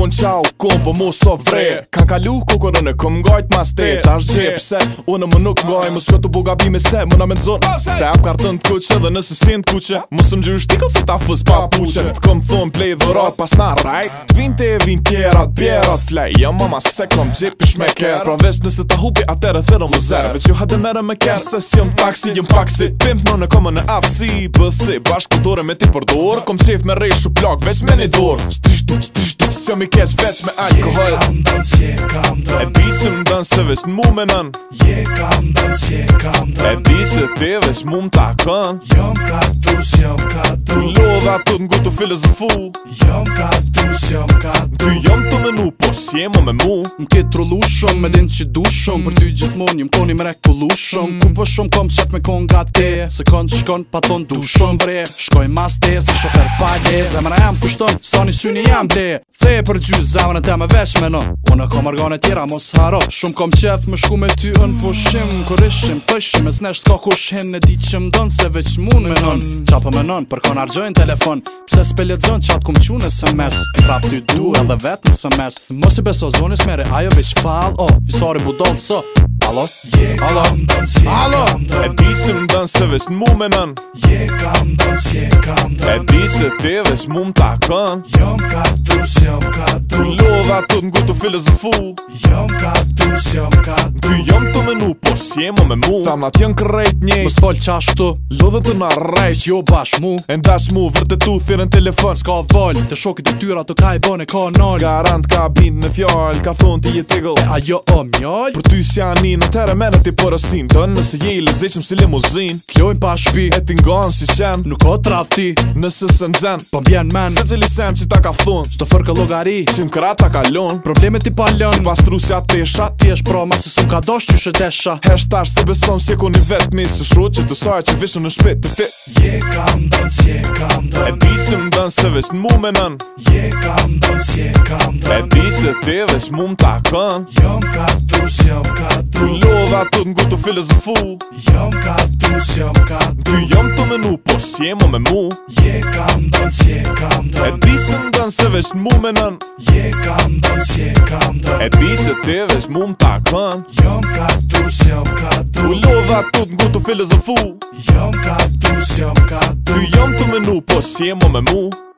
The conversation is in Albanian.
kon qau kon po mos o vre Kan kalu kukurën e këm n'gajt ma ste Ta është gje pse unë më nuk n'gaj Më shkët të buga bime se më na me nëzon oh, Te ap kartën të kuqe dhe nëse si në kuqe Më më gjyru shtikl se ta fës pa puqe Të këm thon plej dhe rat pas na raj Vinte e vin tjera të bjera të flej Ja mama se kom gjep pish me ker Pra veç nëse ta hupi atere thero më zer Veq ju ha mere me ker se si taksi jëm paksi Pimp në në komën e afsi ti përdor Kom qef me rej plak veç me një dor Stishtu, stishtu, si Kickers fetch med alkohol Er diesem dann så hvis mum Er man disse det hvis mum der kan Du lover at du er en god du føler sig fu du sjomka si e me mu Më ke trollu me din që du shum mm. Për ty gjithmonë një më koni më rekullu shumë mm. Ku për po shumë kom qëk me kon nga te Se kon që shkon pa ton du shum vre Shkoj mas te, se shofer pa gje Zemëna jam pushton, sa një syni jam te Fe për gjy, zemëna te me vesh me no Unë kom argon e tjera mos haro Shumë kom qef me shku me ty në pushim po Kur ishim, fëshim, e s'nesh s'ka kush hin Në di që m'don se veç mun me non Qapë me non, për kon argjojnë telefon Pse s'pelet zon, kum sms ty sms Mos se beso zonis mere ajo veç fal o visore budon so Alo? Je Alo? kam dans, je Alo? kam E di se më se vesh mu me Je kam dans, je kam dans E di se ti vesh mu më takën Jom ka dus, jom ka dus Du lodha të të ngu të filozofu Jom ka dus, jom ka tus ty jom të menu, po si jemë me mu Tham atë jën kërrejt një Më s'fol qashtu Lodhën të në Jo bash mu E ndash mu, vërte tu, thirën telefon Ska vol Të shokit të tyra të ka i bone ka nol Garant ka bin në fjallë Ka thonë ti je tegëll ajo o mjallë Për ty si anin tere mene ti porasin Të nëse je i lezeqim si limuzin Kjojnë pa shpi E ti si qen Nuk o trafti Nëse se nxen Po mbjen men Se cili sen që ta ka thonë Qto fër ka logari Qim kërat ta kalon Probleme ti palon Si pas trusja tesha Ti esh pro ma se su ka dosh që shë Hesh se beson si e ku një vet mi Se shru që të saj që vishu në shpet ti Je kam don, si je kam don E pisim don se vish mu Je kam don, si je kam don E pisit Ti dhe shmum të akën Jom ka tus, jom ka tus Në lodha filozofu Jom ka tus, jom ka tus Ty jom të menu, po sje më me mu Je kam dën, sje kam dën E di se më dën se vesh me nën Jom ka tus, jom ka tus Në Jom ka tus, jom ka tus Ty po sje me mu